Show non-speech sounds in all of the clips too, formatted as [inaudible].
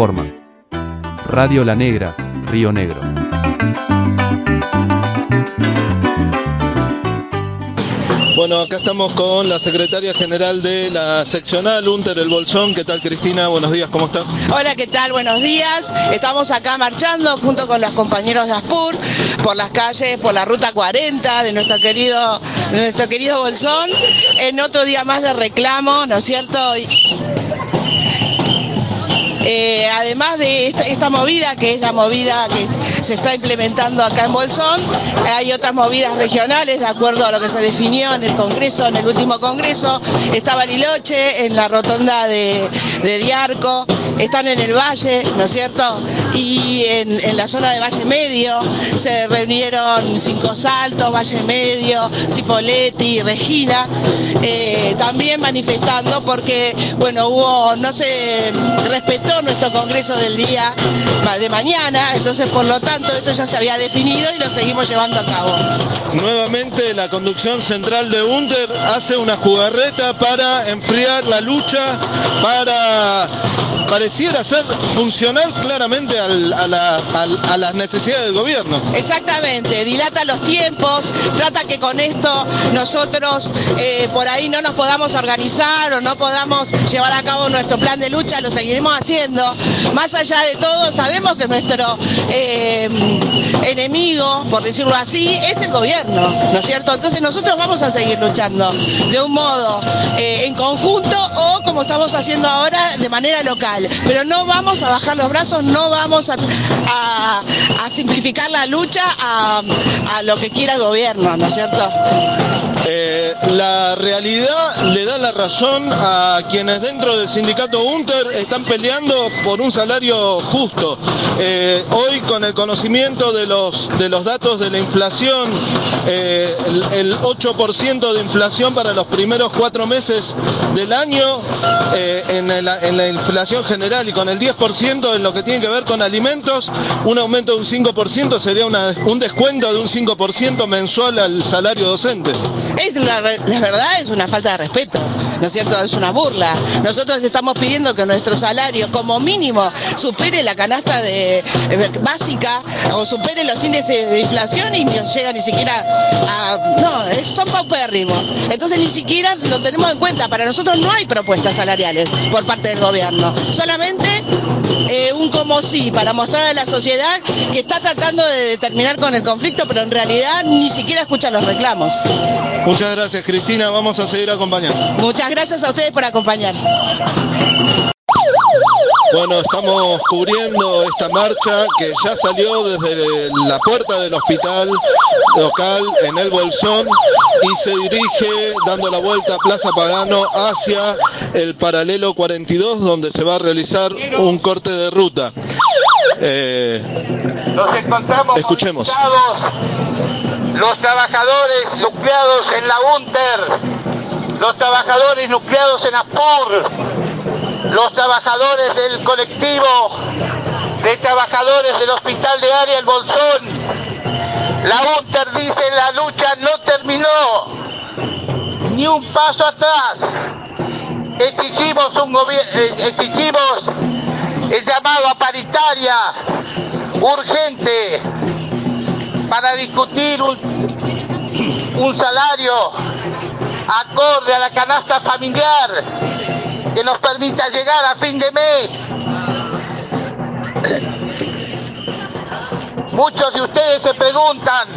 Informa. Radio La Negra, Río Negro. Bueno, acá estamos con la secretaria general de la seccional, Unter El Bolsón. ¿Qué tal, Cristina? Buenos días, ¿cómo estás? Hola, ¿qué tal? Buenos días. Estamos acá marchando junto con los compañeros de ASPUR por las calles, por la ruta 40 de nuestro querido, de nuestro querido Bolsón, en otro día más de reclamo, ¿no es cierto? Eh, además de esta, movida, que es la movida que se está implementando acá en Bolsón, hay otras movidas regionales de acuerdo a lo que se definió en el Congreso, en el último Congreso. Está Bariloche, en la rotonda de, de Diarco, están en el Valle, ¿no es cierto? Y en, la zona de Valle Medio se reunieron Cinco Saltos, Valle Medio, Cipoletti, Regina, manifestando porque, bueno, hubo, no se respetó nuestro Congreso del día de mañana, entonces por lo tanto esto ya se había definido y lo seguimos llevando a cabo. Nuevamente la conducción central de Unter hace una jugarreta para enfriar la lucha, para pareciera ser funcional claramente a, las necesidades del gobierno. Exactamente, dilata los tiempos, trata que con esto nosotros eh, por ahí no nos podamos organizar o no podamos llevar a cabo nuestro plan de lucha, lo seguiremos haciendo. Más allá de todo, sabemos que nuestro eh, enemigo, por decirlo así, es el gobierno, ¿no es cierto? Entonces nosotros vamos a seguir luchando de un modo eh, en conjunto o como estamos haciendo ahora de manera local pero no vamos a bajar los brazos, no vamos a, simplificar la lucha a, a, lo que quiera el gobierno, ¿no es cierto? Eh, la realidad le da la razón a quienes dentro del sindicato Unter están peleando por un salario justo. Eh, hoy con el conocimiento de los, datos de la inflación, eh, el, el, 8% de inflación para los primeros cuatro meses del año en, el, en la inflación general y con el 10% en lo que tiene que ver con alimentos, un aumento de un 5% sería un descuento de un 5% mensual al salario docente. Es la, verdad es una falta de respeto, ¿no es cierto? Es una burla. Nosotros estamos pidiendo que nuestro salario como mínimo supere la canasta de, eh, básica o supere los índices de inflación y no llega ni siquiera a... No, son paupérrimos. Entonces ni siquiera lo tenemos en cuenta. Para nosotros no hay propuestas salariales por parte del gobierno. Solamente eh, un como sí para mostrar a la sociedad que está tratando de determinar con el conflicto, pero en realidad ni siquiera escucha los reclamos. Muchas gracias Cristina, vamos a seguir acompañando. Muchas gracias a ustedes por acompañar. Bueno, estamos cubriendo esta marcha que ya salió desde la puerta del hospital local en el Bolsón y se dirige dando la vuelta a Plaza Pagano hacia el paralelo 42 donde se va a realizar un corte de ruta. Eh, Nos encontramos escuchemos. Los trabajadores nucleados en la UNTER, los trabajadores nucleados en ASPUR, los trabajadores del colectivo de trabajadores del hospital de área El Bolsón. La UNTER dice la lucha no terminó, ni un paso atrás. Exigimos un exigimos el llamado a paritaria urgente para discutir un, un salario acorde a la canasta familiar que nos permita llegar a fin de mes. Muchos de ustedes se preguntan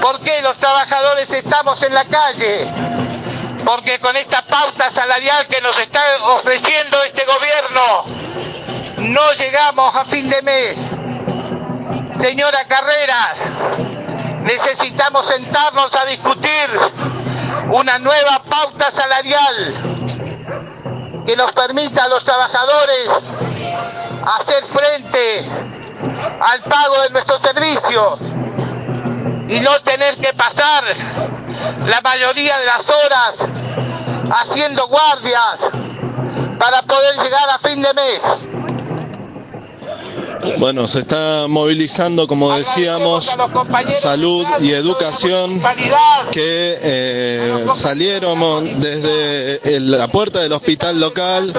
por qué los trabajadores estamos en la calle. porque con esta pauta salarial que nos está ofreciendo este gobierno, no llegamos a fin de mes. Señora Carreras, necesitamos sentarnos a discutir una nueva pauta salarial que nos permita a los trabajadores hacer frente al pago de nuestros servicios y no tener que pasar la mayoría de las horas haciendo guardias para poder llegar a fin de mes. Bueno, se está movilizando, como decíamos, salud y educación que eh, salieron desde la puerta del hospital local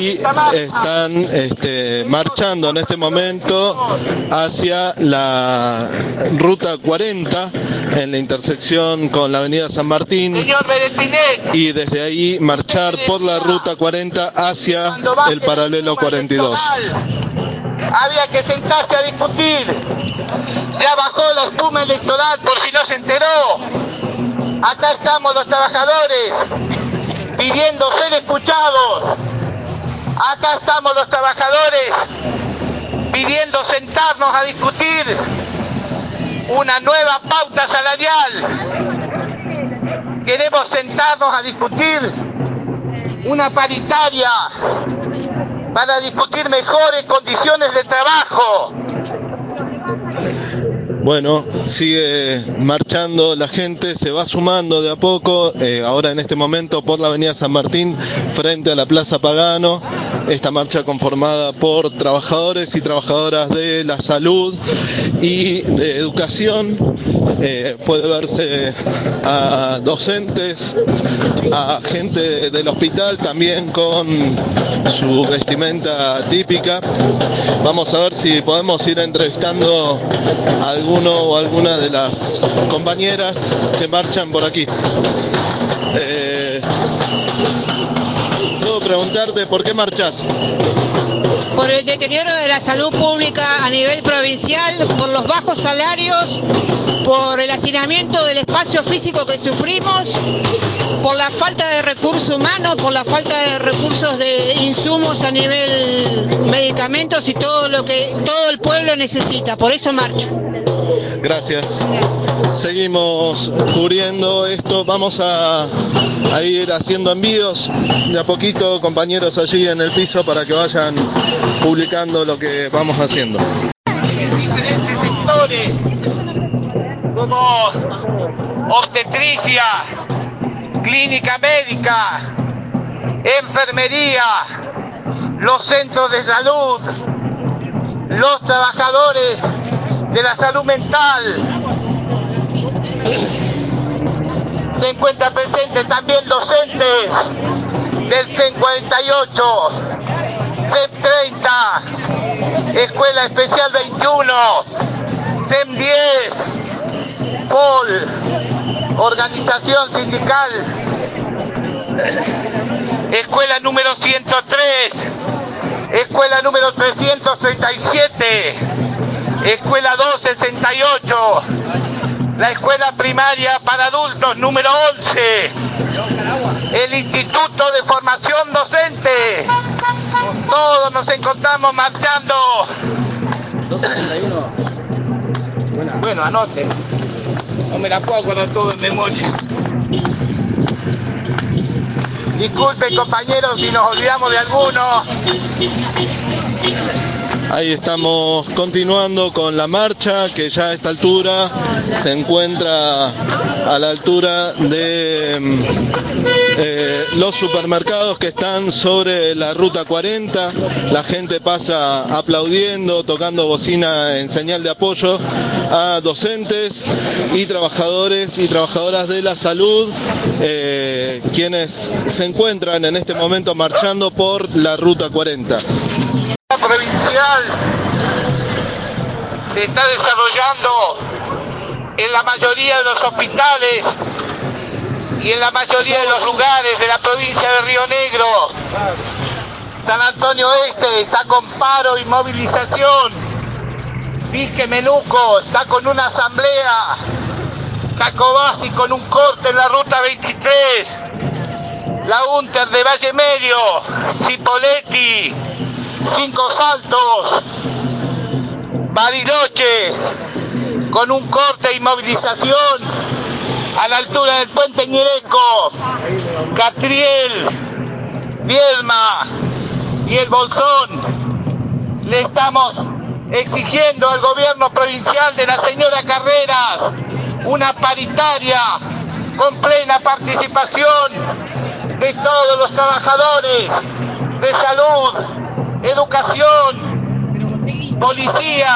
y están este, marchando en este momento hacia la ruta 40 en la intersección con la avenida San Martín y desde ahí marchar por la ruta 40 hacia el paralelo 42 había que sentarse a discutir. Ya bajó la espuma electoral por si no se enteró. Acá estamos los trabajadores pidiendo ser escuchados. Acá estamos los trabajadores pidiendo sentarnos a discutir una nueva pauta salarial. Queremos sentarnos a discutir una paritaria para discutir mejores condiciones de trabajo. Bueno, sigue marchando la gente, se va sumando de a poco, eh, ahora en este momento por la avenida San Martín, frente a la Plaza Pagano, esta marcha conformada por trabajadores y trabajadoras de la salud y de educación, eh, puede verse a docentes, a gente del hospital también con su vestimenta típica. Vamos a ver si podemos ir entrevistando a alguno o alguna de las compañeras que marchan por aquí. Eh, Puedo preguntarte por qué marchas. por el deterioro de la salud pública por la falta de recursos de insumos a nivel medicamentos y todo lo que todo el pueblo necesita. Por eso marcho. Gracias. Seguimos cubriendo esto. Vamos a, a ir haciendo envíos de a poquito, compañeros allí en el piso, para que vayan publicando lo que vamos haciendo. diferentes sectores como obstetricia, clínica médica, enfermería, los centros de salud, los trabajadores de la salud mental. Se encuentran presentes también docentes del CEN 48, CEN 30, Escuela Especial 21, CEM 10, POL, Organización Sindical, Escuela número 103, Escuela número 337, Escuela 268, la Escuela Primaria para Adultos número 11, el Instituto de Formación Docente. Todos nos encontramos marchando. Bueno, anote. No me la puedo acordar todo en memoria. Disculpen compañeros si nos olvidamos de alguno. Ahí estamos continuando con la marcha que ya a esta altura se encuentra a la altura de mm, eh, los supermercados que están sobre la ruta 40. La gente pasa aplaudiendo, tocando bocina en señal de apoyo a docentes y trabajadores y trabajadoras de la salud, eh, quienes se encuentran en este momento marchando por la ruta 40. La provincial se está desarrollando en la mayoría de los hospitales y en la mayoría de los lugares de la provincia de Río Negro. San Antonio Este está con paro y movilización. Vizque Menuco está con una asamblea. Cacobasi con un corte en la ruta 23. la UNTER de Valle Medio, Cipoletti, Cinco Saltos, Bariloche, con un corte y movilización a la altura del puente Ñereco, Catriel, Viedma y el Bolsón. Le estamos exigiendo al gobierno provincial de la señora Carreras una paritaria con plena participación de todos los trabajadores de salud, educación, policía,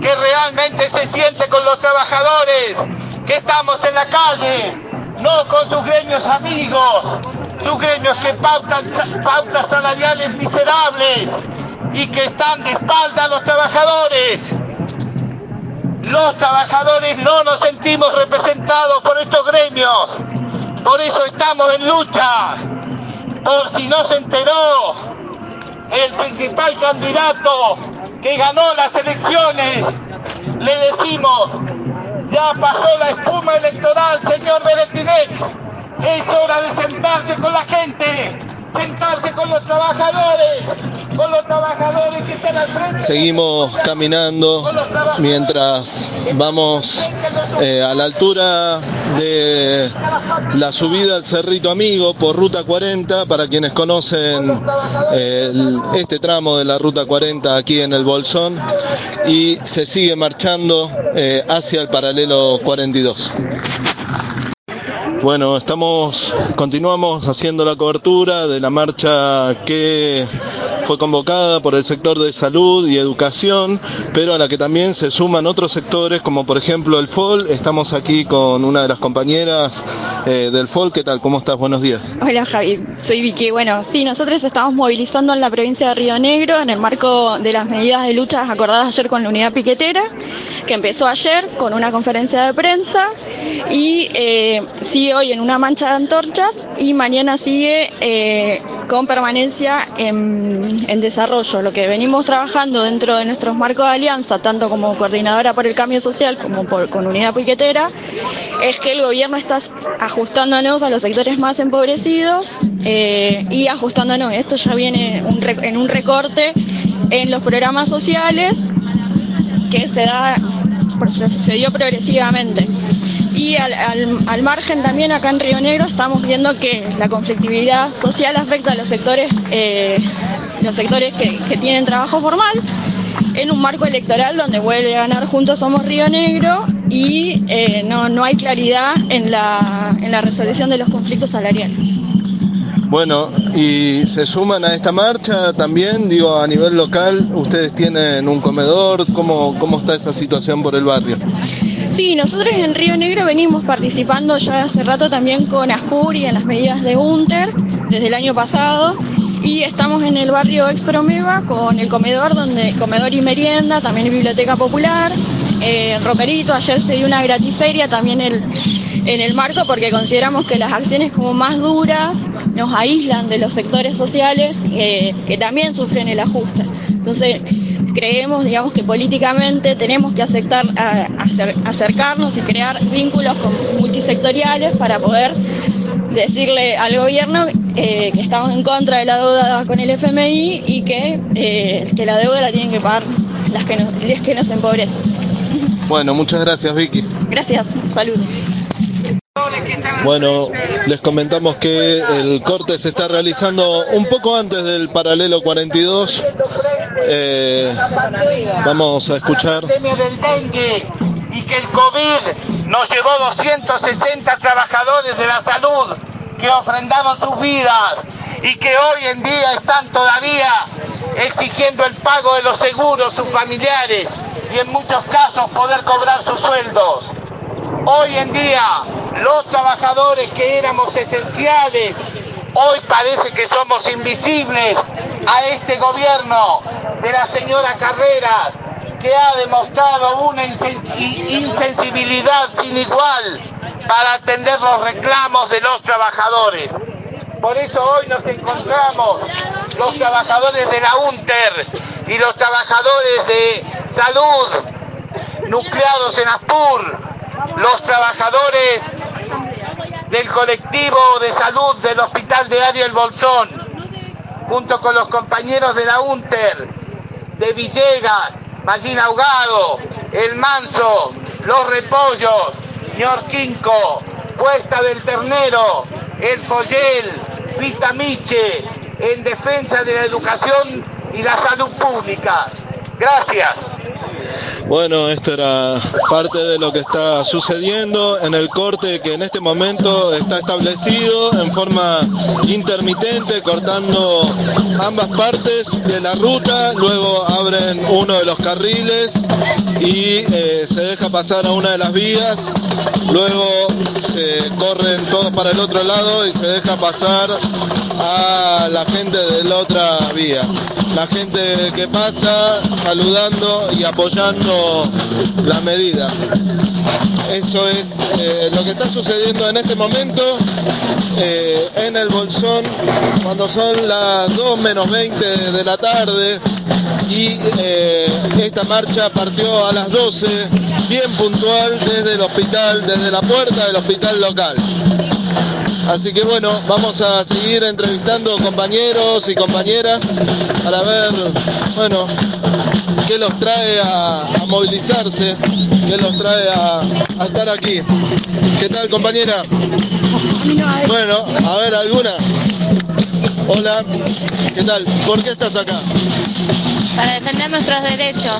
que realmente se siente con los trabajadores, que estamos en la calle, no con sus gremios amigos, sus gremios que pautan pautas salariales miserables y que están de espalda a los trabajadores. Los trabajadores no nos sentimos representados por estos gremios, por eso estamos en lucha. Por si no se enteró, el principal candidato que ganó las elecciones, le decimos, ya pasó la espuma electoral, señor Beretinet, es hora de sentarse con la gente, sentarse con los trabajadores, con los trabajadores que están al frente. Seguimos caminando mientras vamos eh, a la altura de la subida al Cerrito Amigo por Ruta 40, para quienes conocen eh, este tramo de la Ruta 40 aquí en el Bolsón, y se sigue marchando eh, hacia el paralelo 42. Bueno, estamos, continuamos haciendo la cobertura de la marcha que fue convocada por el sector de salud y educación, pero a la que también se suman otros sectores, como por ejemplo el FOL. Estamos aquí con una de las compañeras eh, del FOL. ¿Qué tal? ¿Cómo estás? Buenos días. Hola Javi, soy Vicky. Bueno, sí, nosotros estamos movilizando en la provincia de Río Negro en el marco de las medidas de lucha acordadas ayer con la unidad piquetera, que empezó ayer con una conferencia de prensa y eh, sigue hoy en una mancha de antorchas y mañana sigue eh, con permanencia en, desarrollo. Lo que venimos trabajando dentro de nuestros marcos de alianza, tanto como coordinadora por el cambio social como por, con unidad piquetera, es que el gobierno está ajustándonos a los sectores más empobrecidos eh, y ajustándonos. Esto ya viene en un recorte en los programas sociales que se da se, dio progresivamente. Y al, al- margen también acá en Río Negro estamos viendo que la conflictividad social afecta a los sectores, eh, los sectores que, que tienen trabajo formal en un marco electoral donde vuelve a ganar Juntos Somos Río Negro y eh, no, no hay claridad en la, en la resolución de los conflictos salariales. Bueno, y se suman a esta marcha también, digo, a nivel local, ustedes tienen un comedor, ¿cómo, cómo está esa situación por el barrio? Sí, nosotros en Río Negro venimos participando ya hace rato también con ASPUR y en las medidas de UNTER desde el año pasado y estamos en el barrio Expromeva con el comedor, donde comedor y merienda, también biblioteca popular, eh, roperito, ayer se dio una gratiferia también el- en el marco porque consideramos que las acciones como más duras nos aíslan de los sectores sociales eh, que también sufren el ajuste. Entonces, creemos, digamos, que políticamente tenemos que aceptar, a- acer- acercarnos y crear vínculos con- multisectoriales para poder decirle al gobierno eh, que estamos en contra de la deuda con el FMI y que, eh, que la deuda la tienen que pagar las que nos, las que nos empobrecen. Bueno, muchas gracias Vicky. Gracias, saludos. Bueno, les comentamos que el corte se está realizando un poco antes del paralelo 42. Eh, vamos a escuchar. y que el COVID nos llevó 260 trabajadores de la salud que ofrendaron sus vidas y que hoy en día están todavía exigiendo el pago de los seguros, sus familiares y en muchos casos poder cobrar sus sueldos. Hoy en día los trabajadores que éramos esenciales, hoy parece que somos invisibles a este gobierno de la señora Carreras, que ha demostrado una insensibilidad sin igual para atender los reclamos de los trabajadores. Por eso hoy nos encontramos los trabajadores de la UNTER y los trabajadores de salud nucleados en ASPUR, los trabajadores del colectivo de salud del Hospital de Ariel Bolsón, junto con los compañeros de la UNTER, de Villegas, Mallín Ahogado, El Manso, Los Repollos, Ñorquinco, Puesta del Ternero, El Follel, Vitamiche, en defensa de la educación y la salud pública. Gracias. Bueno, esto era parte de lo que está sucediendo en el corte que en este momento está establecido en forma intermitente, cortando ambas partes de la ruta, luego abren uno de los carriles y eh, se deja pasar a una de las vías, luego se corren todos para el otro lado y se deja pasar a la gente de la otra vía. La gente que pasa saludando y apoyando la medida. Eso es eh, lo que está sucediendo en este momento eh, en el Bolsón cuando son las 2 menos 20 de la tarde y eh, esta marcha partió a las 12 bien puntual desde el hospital, desde la puerta del hospital local. Así que bueno, vamos a seguir entrevistando compañeros y compañeras para ver, bueno, qué los trae a, a movilizarse, qué los trae a, a estar aquí. ¿Qué tal compañera? Bueno, a ver, ¿alguna? Hola, ¿qué tal? ¿Por qué estás acá? Para defender nuestros derechos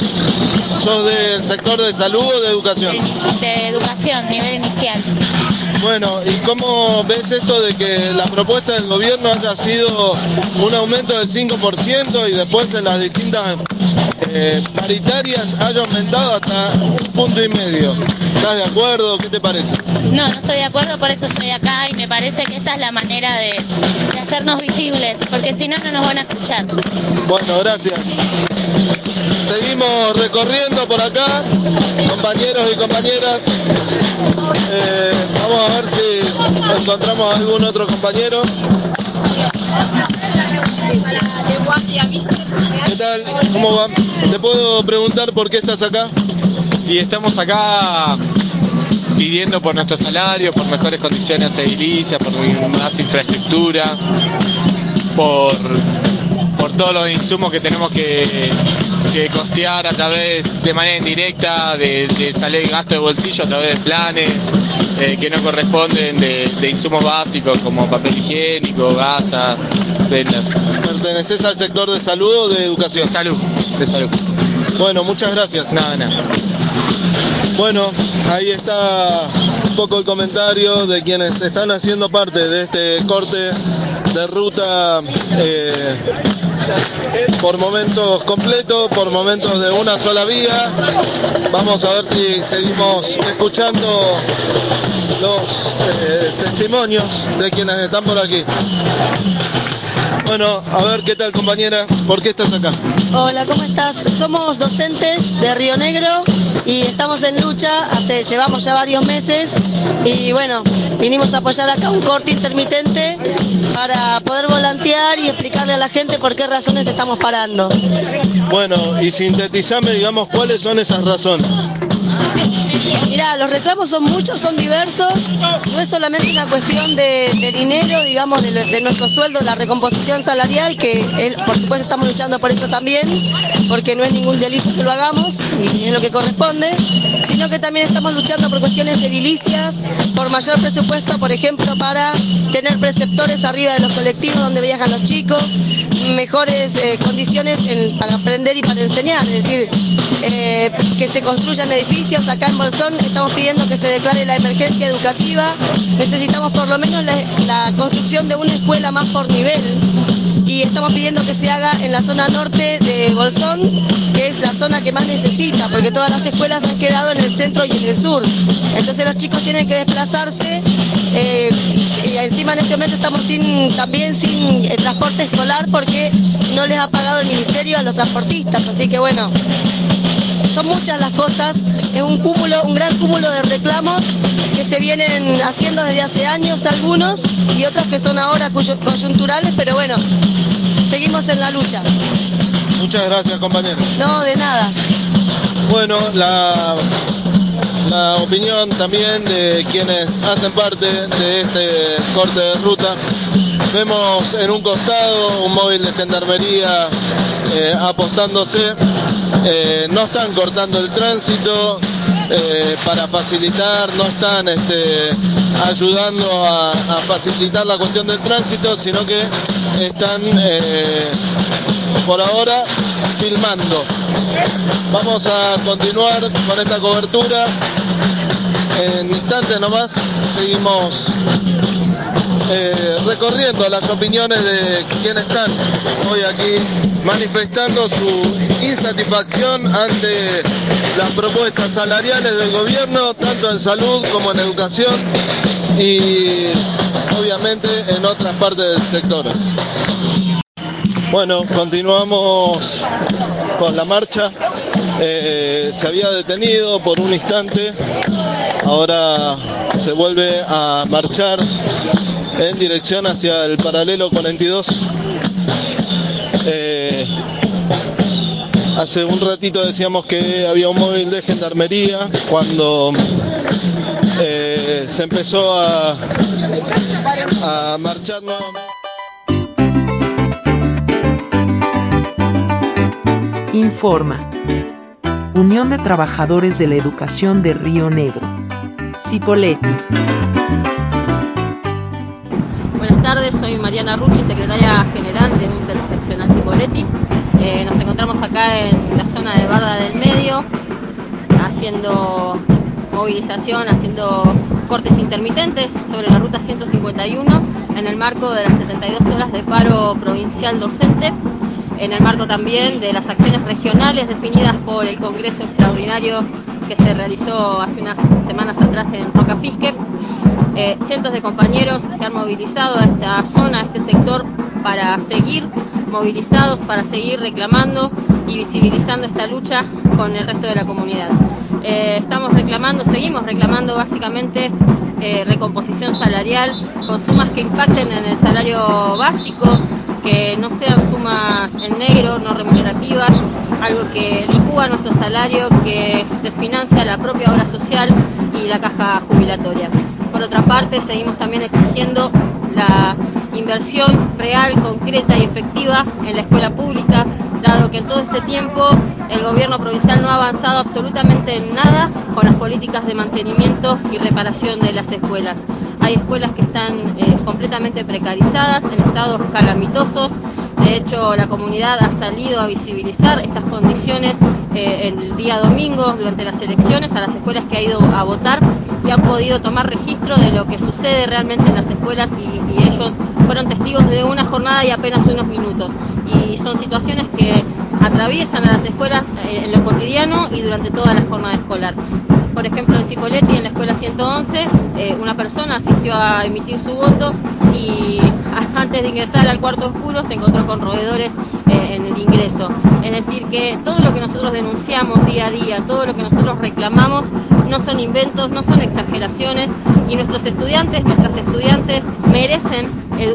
¿Sos del sector de salud o de educación? de, de educación, nivel inicial. Bueno, ¿y cómo ves esto de que la propuesta del gobierno haya sido un aumento del 5% y después en las distintas eh, paritarias haya aumentado hasta un punto y medio? ¿Estás de acuerdo? ¿Qué te parece? No, no estoy de acuerdo, por eso estoy acá y me parece que esta es la manera de, de hacernos visibles, porque si no, no nos van a escuchar. Bueno, gracias. Seguimos recorriendo por acá, compañeros y compañeras. Eh, vamos a ver si encontramos algún otro compañero. ¿Qué tal? ¿Cómo va? ¿Te puedo preguntar por qué estás acá? y estamos acá pidiendo por nuestro salario, por mejores condiciones edilicias, por más infraestructura, por, todos los insumos que tenemos que, costear a través de manera indirecta, de, de salir gasto de bolsillo a través de planes eh, que no corresponden, de, de insumos básicos como papel higiénico, gasas, ¿Perteneces al sector de salud o de educación? De salud, de salud. Bueno, muchas gracias. Nada, nada. Bueno, ahí está un poco el comentario de quienes están haciendo parte de este corte de ruta eh, por momentos completo, por momentos de una sola vía. Vamos a ver si seguimos escuchando los eh, testimonios de quienes están por aquí. Bueno, a ver qué tal compañera, ¿por qué estás acá? Hola, ¿cómo estás? Somos docentes de Río Negro y estamos en lucha, hace, llevamos ya varios meses y bueno, vinimos a apoyar acá un corte intermitente para poder volantear y explicarle a la gente por qué razones estamos parando. Bueno, y sintetizame, digamos, cuáles son esas razones. Los reclamos son muchos, son diversos, no es solamente una cuestión de, de dinero, digamos, de, de nuestro sueldo, la recomposición salarial, que por supuesto estamos luchando por eso también, porque no es ningún delito que lo hagamos y es lo que corresponde, sino que también estamos luchando por cuestiones edilicias, por mayor presupuesto, por ejemplo, para tener preceptores arriba de los colectivos donde viajan los chicos, mejores eh, condiciones para aprender y para enseñar, es decir, eh, que se construyan edificios acá en Bolsón, estamos pidiendo que se declare la emergencia educativa, necesitamos por lo menos la, la construcción de una escuela más por nivel. Y estamos pidiendo que se haga en la zona norte de Bolsón, que es la zona que más necesita, porque todas las escuelas han quedado en el centro y en el sur. Entonces los chicos tienen que desplazarse en este momento estamos sin, también sin eh, transporte escolar porque no les ha pagado el ministerio a los transportistas. Así que bueno, son muchas las cosas, es un cúmulo, un gran cúmulo de reclamos que se vienen haciendo desde hace años algunos y otros que son ahora coyunturales, pero bueno, seguimos en la lucha. Muchas gracias compañero. No, de nada. Bueno, la, la opinión también de quienes hacen parte de este corte de ruta. Vemos en un costado un móvil de gendarmería eh, apostándose. Eh, no están cortando el tránsito eh, para facilitar, no están este, ayudando a, a facilitar la cuestión del tránsito, sino que están por ahora filmando. Vamos a continuar con esta cobertura. En instantes nomás seguimos eh, recorriendo las opiniones de quienes están hoy aquí manifestando su insatisfacción ante las propuestas salariales del gobierno, tanto en salud como en educación y obviamente en otras partes del sector. Bueno, continuamos con la marcha. Eh, se había detenido por un instante, ahora se vuelve a marchar en dirección hacia el paralelo 42. Eh, hace un ratito decíamos que había un móvil de gendarmería cuando eh, se empezó a, a marchar nuevamente. Informa. Unión de Trabajadores de la Educación de Río Negro. Cipoletti. Buenas tardes, soy Mariana Rucci, secretaria general de Interseccional Cipoletti. Eh, nos encontramos acá en la zona de Barda del Medio, haciendo movilización, haciendo cortes intermitentes sobre la ruta 151 en el marco de las 72 horas de paro provincial docente en el marco también de las acciones regionales definidas por el Congreso Extraordinario que se realizó hace unas semanas atrás en Rocafisque. Eh, cientos de compañeros se han movilizado a esta zona, a este sector, para seguir movilizados, para seguir reclamando y visibilizando esta lucha con el resto de la comunidad. Eh, estamos reclamando, seguimos reclamando básicamente eh, recomposición salarial con sumas que impacten en el salario básico, que no sean sumas en negro, no remunerativas, algo que licúa nuestro salario, que desfinancia la propia obra social y la caja jubilatoria. Por otra parte, seguimos también exigiendo la inversión real, concreta y efectiva en la escuela pública, dado que en todo este tiempo el gobierno provincial no ha avanzado absolutamente en nada con las políticas de mantenimiento y reparación de las escuelas. Hay escuelas que están eh, completamente precarizadas, en estados calamitosos. De hecho, la comunidad ha salido a visibilizar estas condiciones eh, el día domingo durante las elecciones a las escuelas que ha ido a votar y han podido tomar registro de lo que sucede realmente en las escuelas y, y ellos fueron testigos de una jornada y apenas unos minutos. Y son situaciones que atraviesan a las escuelas eh, en lo cotidiano y durante toda la jornada escolar. Por ejemplo, en Cipoletti, en la escuela 111, eh, una persona asistió a emitir su voto y antes de ingresar al cuarto oscuro se encontró con roedores eh, en el ingreso. Es decir, que todo lo que nosotros denunciamos día a día, todo lo que nosotros reclamamos, no son inventos, no son exageraciones y nuestros estudiantes, nuestras estudiantes merecen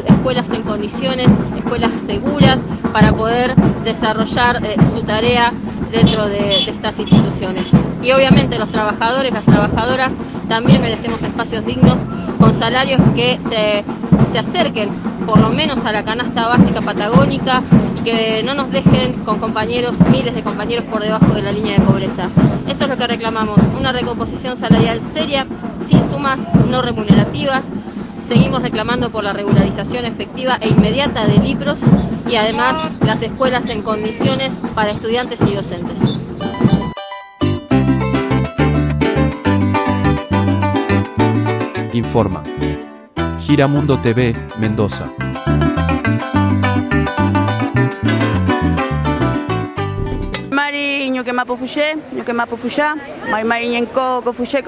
escuelas en condiciones, escuelas seguras para poder desarrollar eh, su tarea dentro de, de, estas instituciones. Y obviamente los trabajadores, las trabajadoras también merecemos espacios dignos con salarios que se, se acerquen por lo menos a la canasta básica patagónica y que no nos dejen con compañeros, miles de compañeros por debajo de la línea de pobreza. Eso es lo que reclamamos, una recomposición salarial seria, sin sumas no remunerativas. Seguimos reclamando por la regularización efectiva e inmediata de libros y además las escuelas en condiciones para estudiantes y docentes. Informa. Giramundo TV, Mendoza. Mari ñuke mapo fuye, ñuke mapo fuya, mari mari ñenko ko fuye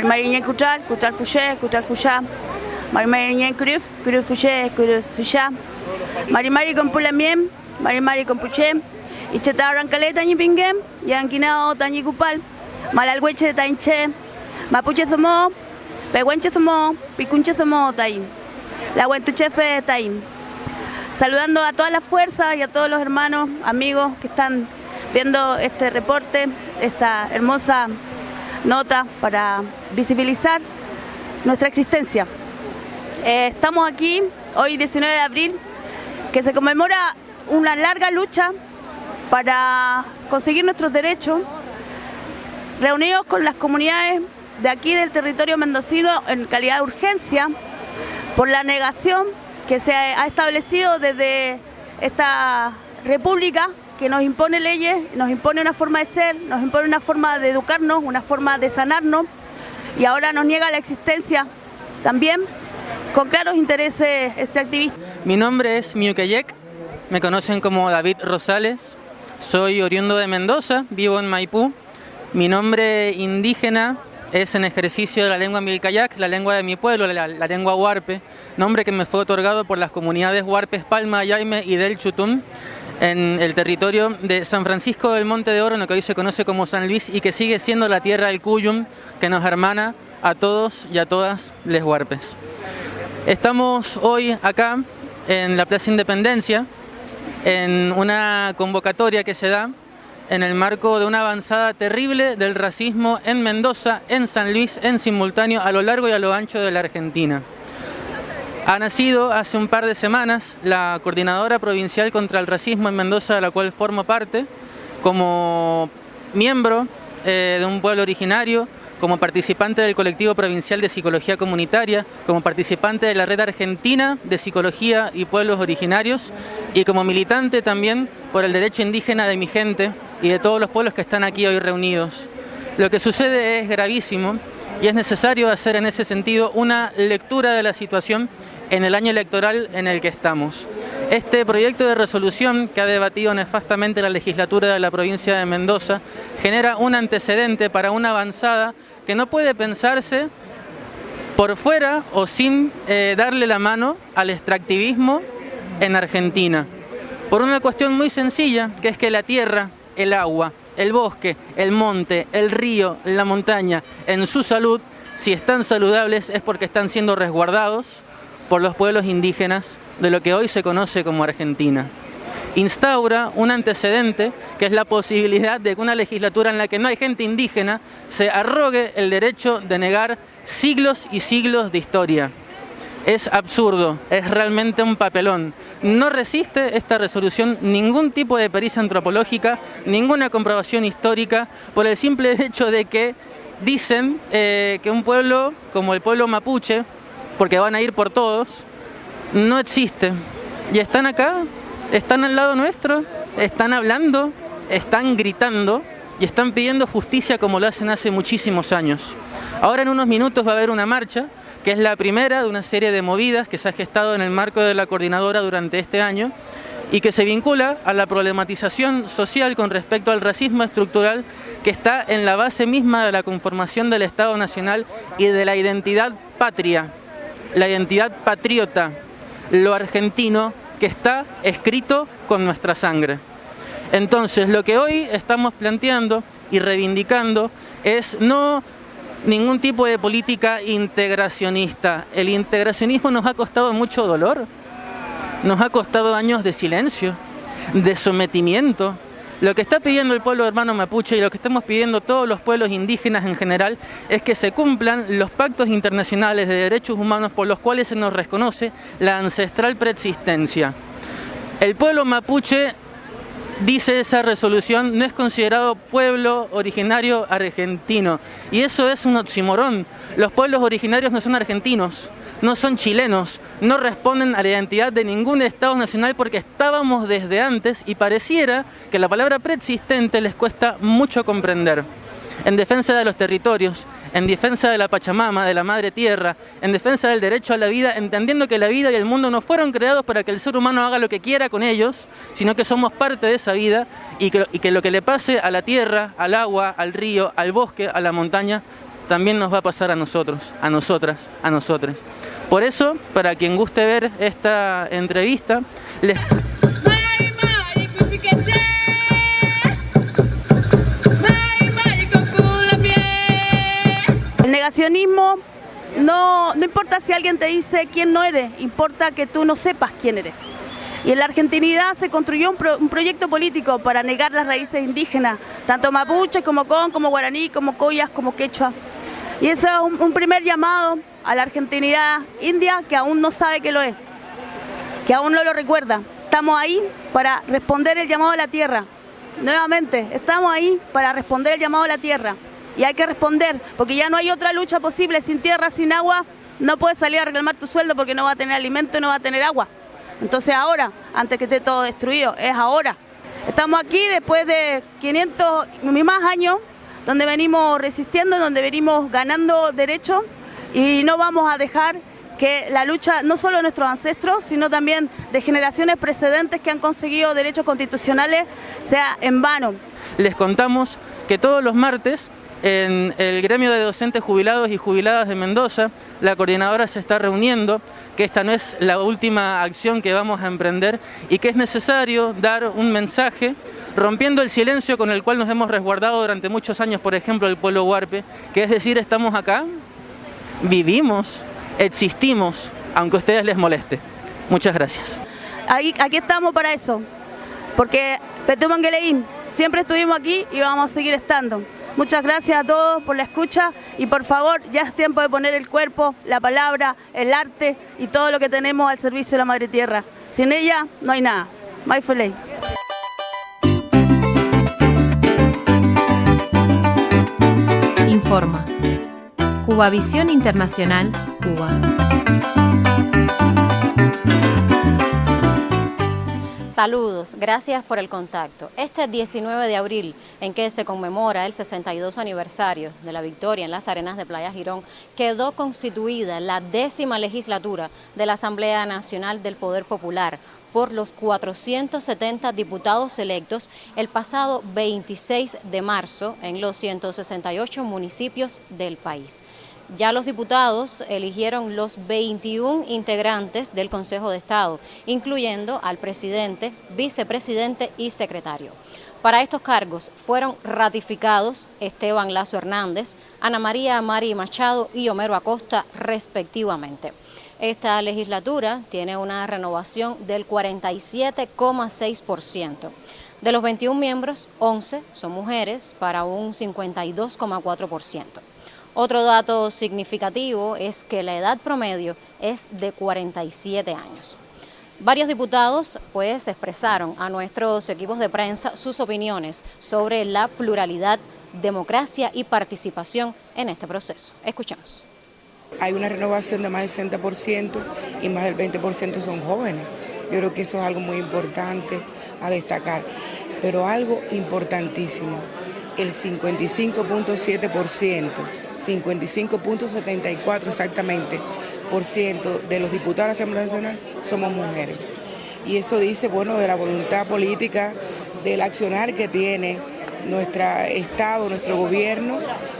ñen kutal, kutal fuye, kutal fuya, mari mari ñen kuruf, kuruf fuye, kuruf fuya, mari mari con pulamiem, mari mari con puche, y chetaran caleta ñi pingem, yankinao tañi kupal, malalhueche tainche, mapuche zomo, pehuenche zomo, picunche zomo taim, la huentuchefe taim. Saludando a toda la fuerza y a todos los hermanos, amigos que están viendo este reporte, esta hermosa nota para visibilizar nuestra existencia. Eh, estamos aquí hoy 19 de abril, que se conmemora una larga lucha para conseguir nuestros derechos, reunidos con las comunidades de aquí del territorio mendocino en calidad de urgencia por la negación que se ha establecido desde esta república que nos impone leyes, nos impone una forma de ser, nos impone una forma de educarnos, una forma de sanarnos y ahora nos niega la existencia también con claros intereses extractivistas. Mi nombre es Miukeyek, me conocen como David Rosales, soy oriundo de Mendoza, vivo en Maipú. Mi nombre indígena es en ejercicio de la lengua milcayac, la lengua de mi pueblo, la, lengua huarpe, nombre que me fue otorgado por las comunidades huarpes Palma, Yaime y del Chutum en el territorio de San Francisco del Monte de Oro, en lo que hoy se conoce como San Luis, y que sigue siendo la tierra del Cuyum, que nos hermana a todos y a todas les huarpes. Estamos hoy acá en la Plaza Independencia, en una convocatoria que se da en el marco de una avanzada terrible del racismo en Mendoza, en San Luis, en simultáneo a lo largo y a lo ancho de la Argentina. Ha nacido hace un par de semanas la Coordinadora Provincial contra el Racismo en Mendoza, de la cual formo parte, como miembro eh, de un pueblo originario, como participante del colectivo provincial de psicología comunitaria, como participante de la red argentina de psicología y pueblos originarios y como militante también por el derecho indígena de mi gente y de todos los pueblos que están aquí hoy reunidos. Lo que sucede es gravísimo y es necesario hacer en ese sentido una lectura de la situación en el año electoral en el que estamos. Este proyecto de resolución que ha debatido nefastamente la legislatura de la provincia de Mendoza genera un antecedente para una avanzada que no puede pensarse por fuera o sin eh, darle la mano al extractivismo en Argentina. Por una cuestión muy sencilla, que es que la tierra, el agua, el bosque, el monte, el río, la montaña, en su salud, si están saludables es porque están siendo resguardados por los pueblos indígenas de lo que hoy se conoce como Argentina. Instaura un antecedente que es la posibilidad de que una legislatura en la que no hay gente indígena se arrogue el derecho de negar siglos y siglos de historia. Es absurdo, es realmente un papelón. No resiste esta resolución ningún tipo de pericia antropológica, ninguna comprobación histórica, por el simple [laughs] hecho de que dicen eh, que un pueblo como el pueblo mapuche, porque van a ir por todos, no existe. Y están acá, están al lado nuestro, están hablando, están gritando y están pidiendo justicia como lo hacen hace muchísimos años. Ahora en unos minutos va a haber una marcha, que es la primera de una serie de movidas que se ha gestado en el marco de la coordinadora durante este año y que se vincula a la problematización social con respecto al racismo estructural que está en la base misma de la conformación del Estado Nacional y de la identidad patria la identidad patriota, lo argentino que está escrito con nuestra sangre. Entonces, lo que hoy estamos planteando y reivindicando es no ningún tipo de política integracionista. El integracionismo nos ha costado mucho dolor, nos ha costado años de silencio, de sometimiento, lo que está pidiendo el pueblo hermano mapuche y lo que estamos pidiendo todos los pueblos indígenas en general es que se cumplan los pactos internacionales de derechos humanos por los cuales se nos reconoce la ancestral preexistencia. El pueblo mapuche dice esa resolución, no es considerado pueblo originario argentino. Y eso es un oximorón. Los pueblos originarios no son argentinos no son chilenos, no responden a la identidad de ningún Estado nacional porque estábamos desde antes y pareciera que la palabra preexistente les cuesta mucho comprender. En defensa de los territorios, en defensa de la Pachamama, de la Madre Tierra, en defensa del derecho a la vida, entendiendo que la vida y el mundo no fueron creados para que el ser humano haga lo que quiera con ellos, sino que somos parte de esa vida y que, y que lo que le pase a la tierra, al agua, al río, al bosque, a la montaña, también nos va a pasar a nosotros, a nosotras, a nosotros. Por eso, para quien guste ver esta entrevista, les... El negacionismo no, no importa si alguien te dice quién no eres, importa que tú no sepas quién eres. Y en la argentinidad se construyó un, pro- un proyecto político para negar las raíces indígenas, tanto mapuche como con, como guaraní, como collas, como quechua. Y ese es un, primer llamado a la argentinidad india que aún no sabe que lo es, que aún no lo recuerda. Estamos ahí para responder el llamado a la tierra. Nuevamente, estamos ahí para responder el llamado a la tierra. Y hay que responder, porque ya no hay otra lucha posible. Sin tierra, sin agua, no puedes salir a reclamar tu sueldo porque no va a tener alimento y no va a tener agua. Entonces ahora, antes que esté todo destruido, es ahora. Estamos aquí después de 500 y más años, donde venimos resistiendo, donde venimos ganando derechos y no vamos a dejar que la lucha, no solo de nuestros ancestros, sino también de generaciones precedentes que han conseguido derechos constitucionales, sea en vano. Les contamos que todos los martes en el gremio de docentes jubilados y jubiladas de Mendoza, la coordinadora se está reuniendo, que esta no es la última acción que vamos a emprender y que es necesario dar un mensaje rompiendo el silencio con el cual nos hemos resguardado durante muchos años, por ejemplo, el pueblo huarpe, que es decir, estamos acá, vivimos, existimos, aunque a ustedes les moleste. Muchas gracias. Ahí, aquí estamos para eso, porque Petumangeleín, siempre estuvimos aquí y vamos a seguir estando. Muchas gracias a todos por la escucha y por favor, ya es tiempo de poner el cuerpo, la palabra, el arte y todo lo que tenemos al servicio de la Madre Tierra. Sin ella no hay nada. Bye for Informa. Cubavisión Internacional, Cuba. Saludos, gracias por el contacto. Este 19 de abril, en que se conmemora el 62 aniversario de la victoria en las arenas de Playa Girón, quedó constituida la décima legislatura de la Asamblea Nacional del Poder Popular por los 470 diputados electos el pasado 26 de marzo en los 168 municipios del país. Ya los diputados eligieron los 21 integrantes del Consejo de Estado, incluyendo al presidente, vicepresidente y secretario. Para estos cargos fueron ratificados Esteban Lazo Hernández, Ana María Mari Machado y Homero Acosta, respectivamente. Esta legislatura tiene una renovación del 47,6%. De los 21 miembros, 11 son mujeres para un 52,4%. Otro dato significativo es que la edad promedio es de 47 años. Varios diputados pues expresaron a nuestros equipos de prensa sus opiniones sobre la pluralidad, democracia y participación en este proceso. Escuchemos. Hay una renovación de más del 60% y más del 20% son jóvenes. Yo creo que eso es algo muy importante a destacar. Pero algo importantísimo, el 55.7%, 55.74 exactamente, por ciento de los diputados de la Asamblea Nacional somos mujeres. Y eso dice, bueno, de la voluntad política, del accionar que tiene nuestro Estado, nuestro gobierno,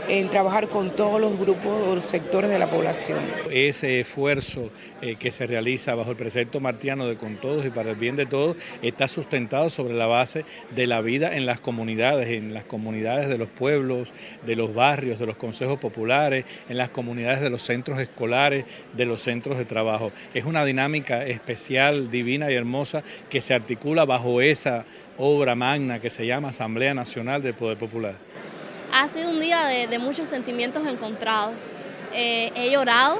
en trabajar con todos los grupos o sectores de la población. Ese esfuerzo eh, que se realiza bajo el precepto martiano de con todos y para el bien de todos está sustentado sobre la base de la vida en las comunidades, en las comunidades de los pueblos, de los barrios, de los consejos populares, en las comunidades de los centros escolares, de los centros de trabajo. Es una dinámica especial, divina y hermosa que se articula bajo esa obra magna que se llama Asamblea Nacional del Poder Popular. Ha sido un día de, de muchos sentimientos encontrados. Eh, he llorado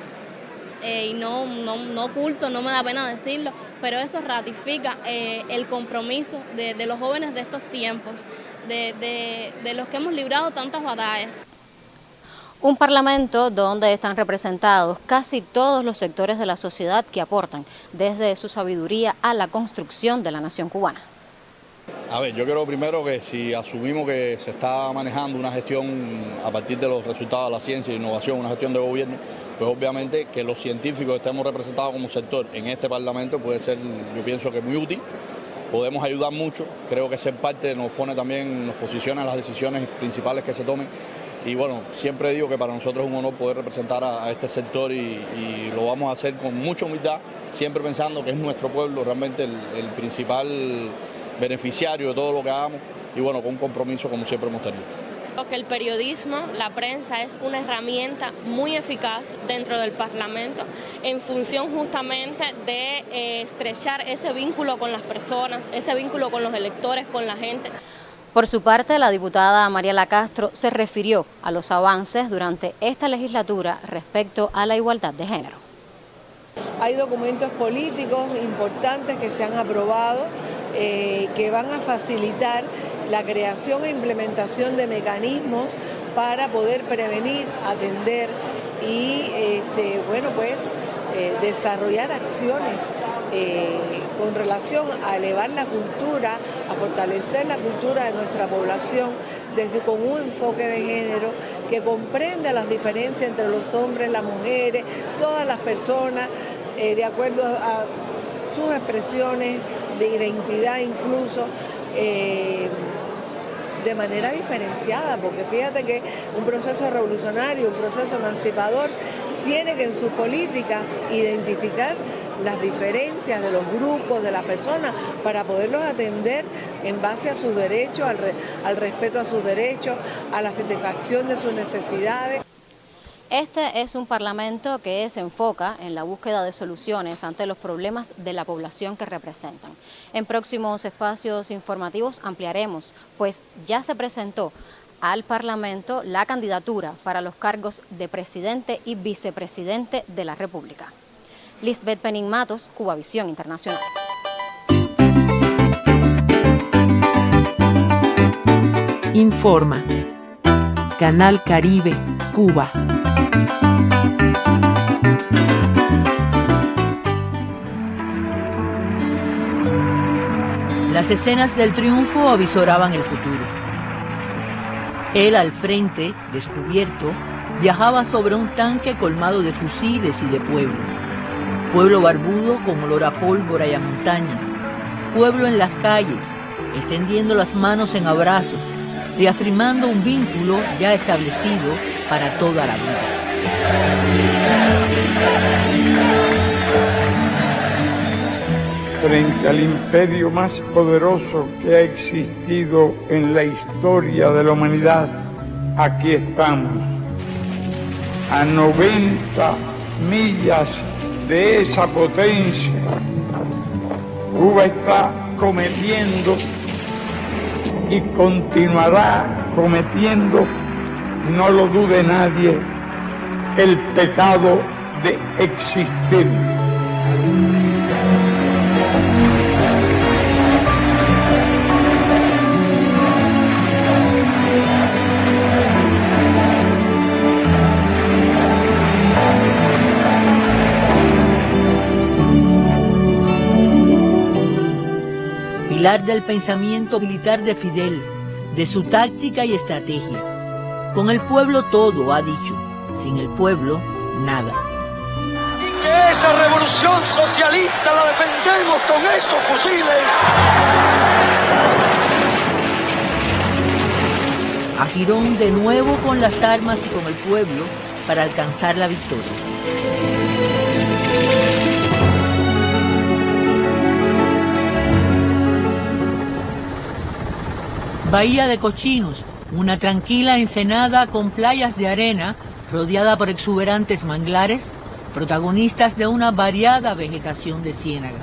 eh, y no, no, no oculto, no me da pena decirlo, pero eso ratifica eh, el compromiso de, de, los jóvenes de estos tiempos, de, de, de los que hemos librado tantas batallas. Un parlamento donde están representados casi todos los sectores de la sociedad que aportan desde su sabiduría a la construcción de la nación cubana. A ver, yo creo primero que si asumimos que se está manejando una gestión a partir de los resultados de la ciencia e innovación, una gestión de gobierno, pues obviamente que los científicos estemos representados como sector en este Parlamento puede ser, yo pienso que muy útil. Podemos ayudar mucho, creo que ser parte nos pone también, nos posiciona en las decisiones principales que se tomen. Y bueno, siempre digo que para nosotros es un honor poder representar a, este sector y, lo vamos a hacer con mucha humildad, siempre pensando que es nuestro pueblo realmente el principal beneficiario de todo lo que hagamos y bueno, con un compromiso como siempre hemos tenido. que el periodismo, la prensa es una herramienta muy eficaz dentro del Parlamento en función justamente de eh, estrechar ese vínculo con las personas, ese vínculo con los electores, con la gente. Por su parte, la diputada Mariela Castro se refirió a los avances durante esta legislatura respecto a la igualdad de género. Hay documentos políticos importantes que se han aprobado eh, que van a facilitar la creación e implementación de mecanismos para poder prevenir, atender y este, bueno pues eh, desarrollar acciones eh, con relación a elevar la cultura, a fortalecer la cultura de nuestra población desde con un enfoque de género que comprenda las diferencias entre los hombres, las mujeres, todas las personas, eh, de acuerdo a sus expresiones de identidad incluso de manera diferenciada, porque fíjate que un proceso revolucionario, un proceso emancipador, tiene que en su política identificar las diferencias de los grupos, de las personas, para poderlos atender en base a sus derechos, al, al respeto a sus derechos, a la satisfacción de sus necesidades. Este es un parlamento que se enfoca en la búsqueda de soluciones ante los problemas de la población que representan. En próximos espacios informativos ampliaremos, pues ya se presentó al Parlamento la candidatura para los cargos de presidente y vicepresidente de la República. Lisbeth Penin Matos, Cubavisión Internacional. Informa. Canal Caribe, Cuba. Las escenas del triunfo avisoraban el futuro. Él al frente, descubierto, viajaba sobre un tanque colmado de fusiles y de pueblo. Pueblo barbudo con olor a pólvora y a montaña. Pueblo en las calles, extendiendo las manos en abrazos, reafirmando un vínculo ya establecido para toda la vida. Frente al imperio más poderoso que ha existido en la historia de la humanidad, aquí estamos, a 90 millas de esa potencia. Cuba está cometiendo y continuará cometiendo, no lo dude nadie, el pecado de existir. Pilar del pensamiento militar de Fidel, de su táctica y estrategia. Con el pueblo todo, ha dicho, sin el pueblo, nada. Y que esa revolución socialista la defendemos con esos fusiles. A Girón de nuevo con las armas y con el pueblo para alcanzar la victoria. Bahía de Cochinos, una tranquila ensenada con playas de arena rodeada por exuberantes manglares, protagonistas de una variada vegetación de ciénaga.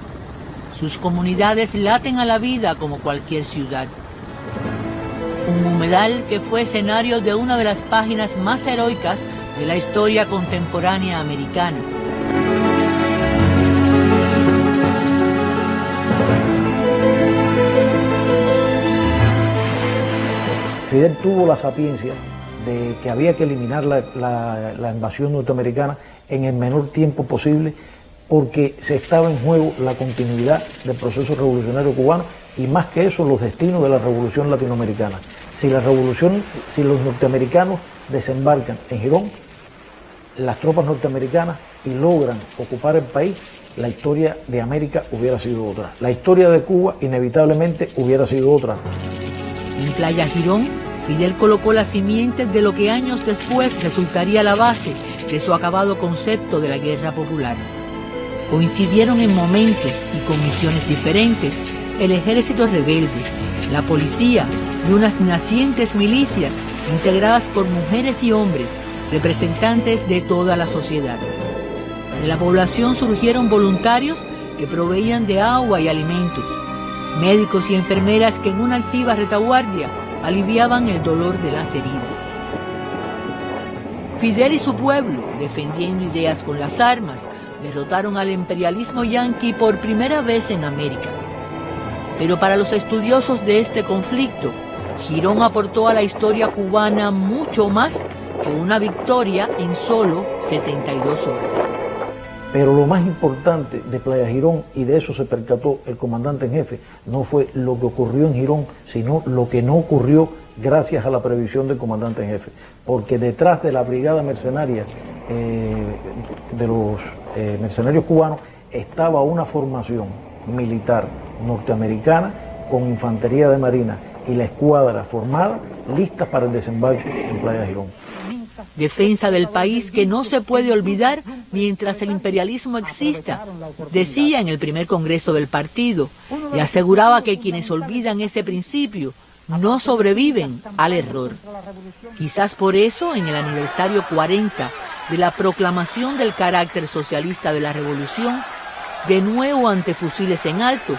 Sus comunidades laten a la vida como cualquier ciudad. Un humedal que fue escenario de una de las páginas más heroicas de la historia contemporánea americana. Fidel tuvo la sapiencia de que había que eliminar la, invasión norteamericana en el menor tiempo posible porque se estaba en juego la continuidad del proceso revolucionario cubano y más que eso los destinos de la revolución latinoamericana. Si la revolución, si los norteamericanos desembarcan en Girón, las tropas norteamericanas y logran ocupar el país, la historia de América hubiera sido otra. La historia de Cuba inevitablemente hubiera sido otra. En Playa Girón, Fidel colocó las simientes de lo que años después resultaría la base de su acabado concepto de la guerra popular. Coincidieron en momentos y con misiones diferentes el ejército rebelde, la policía y unas nacientes milicias integradas por mujeres y hombres, representantes de toda la sociedad. De la población surgieron voluntarios que proveían de agua y alimentos, médicos y enfermeras que en una activa retaguardia aliviaban el dolor de las heridas. Fidel y su pueblo, defendiendo ideas con las armas, derrotaron al imperialismo yanqui por primera vez en América. Pero para los estudiosos de este conflicto, Girón aportó a la historia cubana mucho más que una victoria en solo 72 horas. Pero lo más importante de Playa Girón, y de eso se percató el comandante en jefe, no fue lo que ocurrió en Girón, sino lo que no ocurrió gracias a la previsión del comandante en jefe. Porque detrás de la brigada mercenaria eh, de los eh, mercenarios cubanos estaba una formación militar norteamericana con infantería de marina y la escuadra formada listas para el desembarque en Playa Girón. Defensa del país que no se puede olvidar mientras el imperialismo exista, decía en el primer congreso del partido, y aseguraba que quienes olvidan ese principio no sobreviven al error. Quizás por eso, en el aniversario 40 de la proclamación del carácter socialista de la revolución, de nuevo ante fusiles en alto,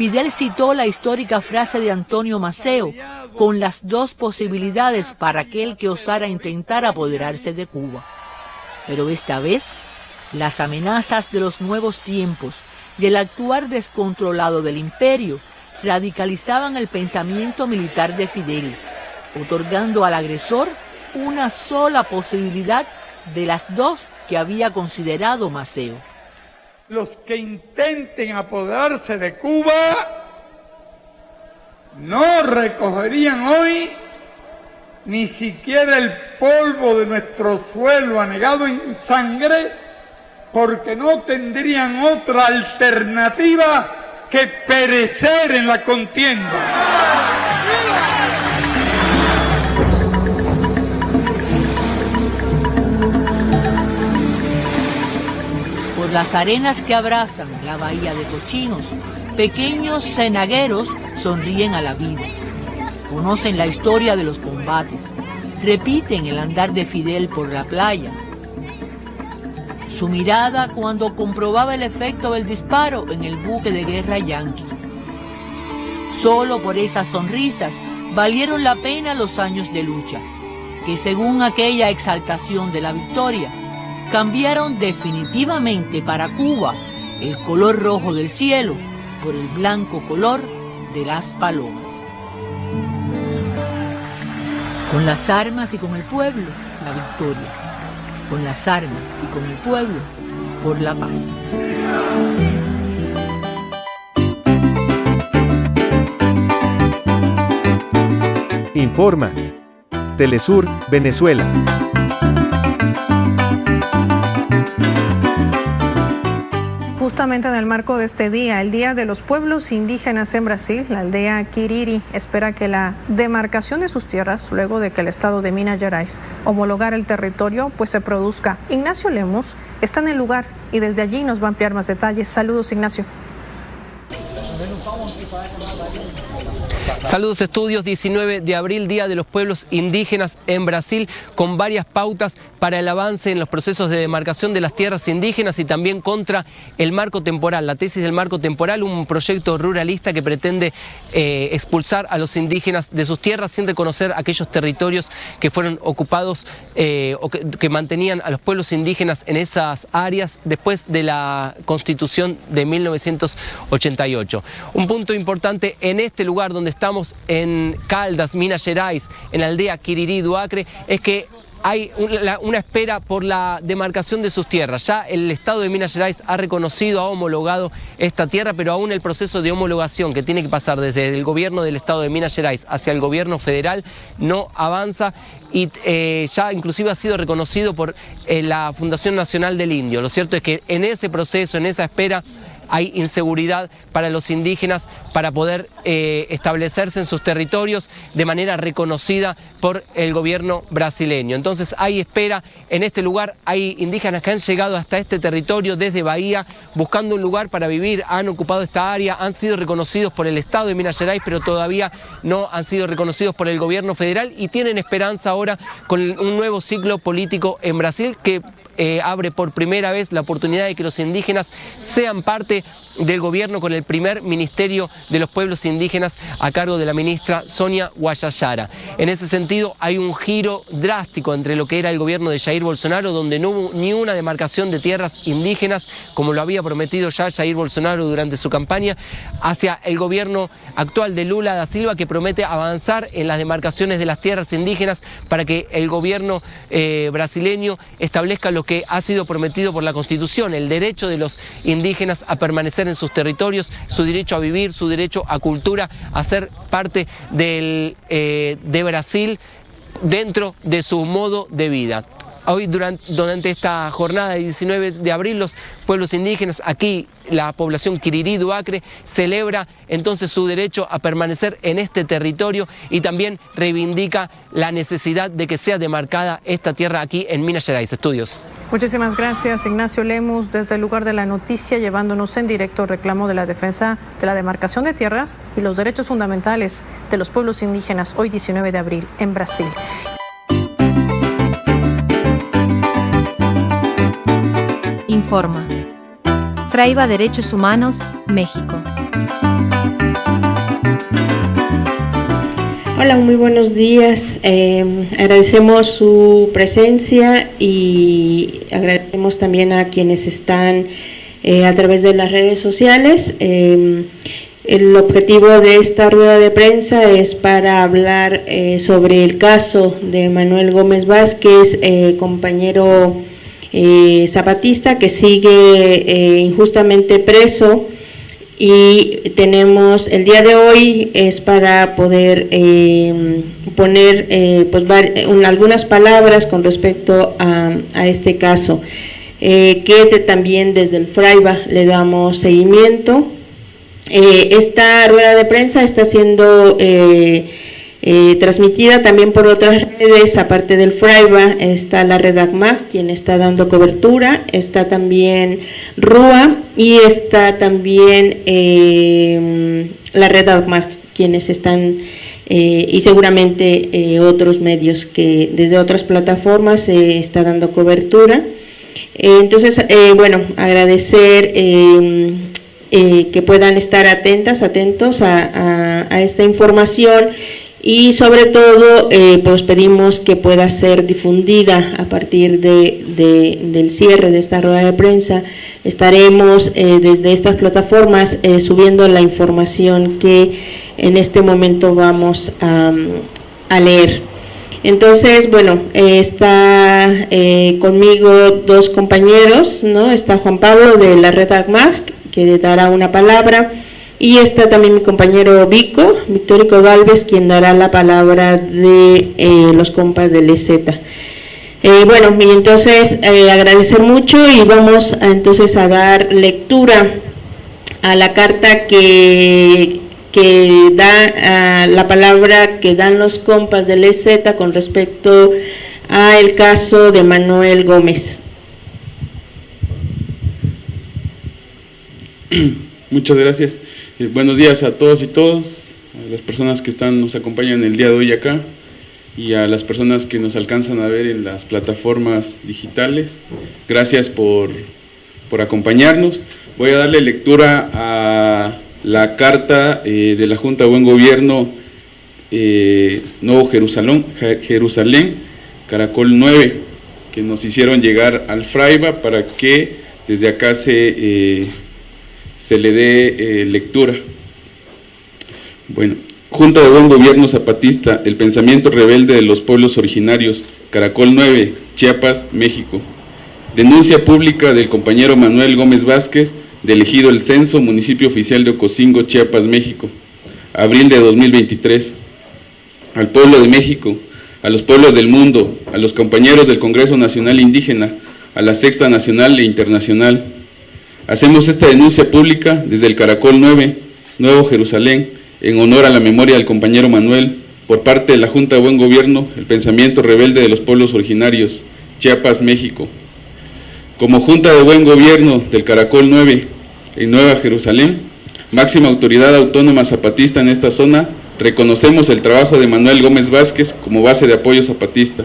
Fidel citó la histórica frase de Antonio Maceo, con las dos posibilidades para aquel que osara intentar apoderarse de Cuba. Pero esta vez, las amenazas de los nuevos tiempos y el actuar descontrolado del imperio radicalizaban el pensamiento militar de Fidel, otorgando al agresor una sola posibilidad de las dos que había considerado Maceo. Los que intenten apoderarse de Cuba no recogerían hoy ni siquiera el polvo de nuestro suelo anegado en sangre, porque no tendrían otra alternativa que perecer en la contienda. Las arenas que abrazan la bahía de Cochinos, pequeños cenagueros sonríen a la vida. Conocen la historia de los combates, repiten el andar de Fidel por la playa. Su mirada cuando comprobaba el efecto del disparo en el buque de guerra yanqui. Solo por esas sonrisas valieron la pena los años de lucha, que según aquella exaltación de la victoria, cambiaron definitivamente para Cuba el color rojo del cielo por el blanco color de las palomas. Con las armas y con el pueblo, la victoria. Con las armas y con el pueblo, por la paz. Informa. Telesur, Venezuela. Justamente en el marco de este día, el Día de los Pueblos Indígenas en Brasil, la aldea Kiriri espera que la demarcación de sus tierras, luego de que el estado de Minas Gerais homologara el territorio, pues se produzca. Ignacio Lemos está en el lugar y desde allí nos va a ampliar más detalles. Saludos, Ignacio. Saludos estudios, 19 de abril, Día de los Pueblos Indígenas en Brasil, con varias pautas para el avance en los procesos de demarcación de las tierras indígenas y también contra el marco temporal, la tesis del marco temporal, un proyecto ruralista que pretende eh, expulsar a los indígenas de sus tierras sin reconocer aquellos territorios que fueron ocupados eh, o que, que mantenían a los pueblos indígenas en esas áreas después de la constitución de 1988. Un punto importante en este lugar donde estamos en Caldas, Minas Gerais, en la aldea Quirirí, Duacre, es que hay una espera por la demarcación de sus tierras. Ya el Estado de Minas Gerais ha reconocido, ha homologado esta tierra, pero aún el proceso de homologación que tiene que pasar desde el gobierno del Estado de Minas Gerais hacia el gobierno federal no avanza y eh, ya inclusive ha sido reconocido por eh, la Fundación Nacional del Indio. Lo cierto es que en ese proceso, en esa espera, hay inseguridad para los indígenas para poder eh, establecerse en sus territorios de manera reconocida por el gobierno brasileño. Entonces hay espera en este lugar, hay indígenas que han llegado hasta este territorio desde Bahía buscando un lugar para vivir, han ocupado esta área, han sido reconocidos por el Estado de Minas Gerais, pero todavía no han sido reconocidos por el gobierno federal y tienen esperanza ahora con un nuevo ciclo político en Brasil que eh, abre por primera vez la oportunidad de que los indígenas sean parte del gobierno con el primer Ministerio de los Pueblos Indígenas a cargo de la ministra Sonia Guayayara. En ese sentido hay un giro drástico entre lo que era el gobierno de Jair Bolsonaro, donde no hubo ni una demarcación de tierras indígenas, como lo había prometido ya Jair Bolsonaro durante su campaña, hacia el gobierno actual de Lula da Silva, que promete avanzar en las demarcaciones de las tierras indígenas para que el gobierno eh, brasileño establezca lo que ha sido prometido por la Constitución, el derecho de los indígenas a permanecer en sus territorios, su derecho a vivir, su derecho a cultura, a ser parte del, eh, de Brasil dentro de su modo de vida. Hoy durante, durante, esta jornada de 19 de abril los pueblos indígenas, aquí la población Quirirí Duacre, celebra entonces su derecho a permanecer en este territorio y también reivindica la necesidad de que sea demarcada esta tierra aquí en Minas Gerais. Estudios. Muchísimas gracias Ignacio Lemus desde el lugar de la noticia llevándonos en directo reclamo de la defensa de la demarcación de tierras y los derechos fundamentales de los pueblos indígenas hoy 19 de abril en Brasil. Informa. Fraiba Derechos Humanos, México. Hola, muy buenos días. Eh, agradecemos su presencia y agradecemos también a quienes están eh, a través de las redes sociales. Eh, el objetivo de esta rueda de prensa es para hablar sobre el caso de Manuel Gómez Vázquez, compañero zapatista que sigue injustamente preso y tenemos el día de hoy es para poder eh, poner eh, pues, algunas palabras con respecto a, este caso. Eh, que también desde el FRAIBA le damos seguimiento. Esta rueda de prensa está siendo eh, transmitida también por otras redes, aparte del FRAIBA, está la red ACMAG, quien está dando cobertura, está también RUA y está también eh, la red ACMAG, quienes están, eh, y seguramente otros medios que desde otras plataformas se está dando cobertura. entonces, bueno, agradecer que puedan estar atentas, atentos a, a esta información y sobre todo eh, pues pedimos que pueda ser difundida a partir de, del cierre de esta rueda de prensa. Estaremos eh, desde estas plataformas eh, subiendo la información que en este momento vamos a, leer. Entonces, bueno, está conmigo dos compañeros, ¿no? Está Juan Pablo de la red ACMAG, que dará una palabra y está también mi compañero Vico, Victórico Galvez, quien dará la palabra de eh, los compas del EZ. Eh, bueno, y entonces eh, agradecer mucho y vamos entonces a dar lectura a la carta que, que da la palabra que dan los compas del EZ con respecto a el caso de Manuel Gómez. [clears throat] Muchas gracias. Eh, buenos días a todos y todas, a las personas que están, nos acompañan el día de hoy acá y a las personas que nos alcanzan a ver en las plataformas digitales. Gracias por, acompañarnos. Voy a darle lectura a la carta eh, de la Junta de Buen Gobierno eh, Nuevo Jerusalén, Jerusalén, Caracol 9, que nos hicieron llegar al Fraiba para que desde acá se se le dé eh, lectura. Bueno, Junta de Buen Gobierno Zapatista, el pensamiento rebelde de los pueblos originarios, Caracol 9, Chiapas, México. Denuncia pública del compañero Manuel Gómez Vázquez, de elegido el censo, municipio oficial de Ocosingo, Chiapas, México. Abril de 2023. Al pueblo de México, a los pueblos del mundo, a los compañeros del Congreso Nacional Indígena, a la Sexta Nacional e Internacional, Hacemos esta denuncia pública desde el Caracol 9, Nuevo Jerusalén, en honor a la memoria del compañero Manuel, por parte de la Junta de Buen Gobierno, el pensamiento rebelde de los pueblos originarios, Chiapas, México. Como Junta de Buen Gobierno del Caracol 9, en Nueva Jerusalén, máxima autoridad autónoma zapatista en esta zona, reconocemos el trabajo de Manuel Gómez Vázquez como base de apoyo zapatista.